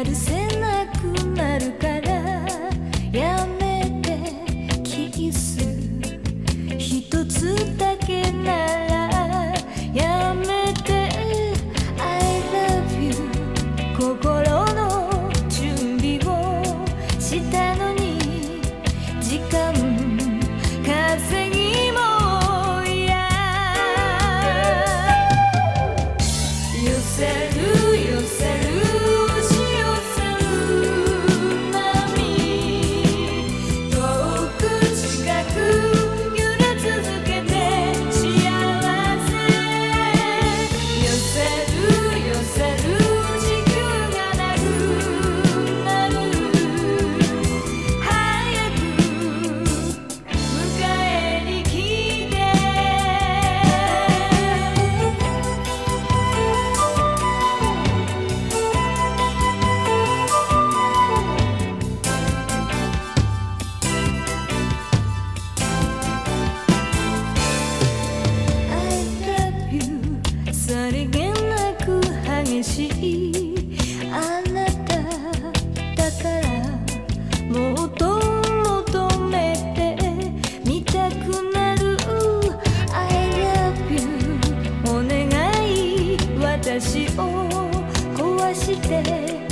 やるせなくなるからやめてキス。一つだけならやめてしいあなただからもっと求めてみたくなる「I love you」お願い。私を壊して。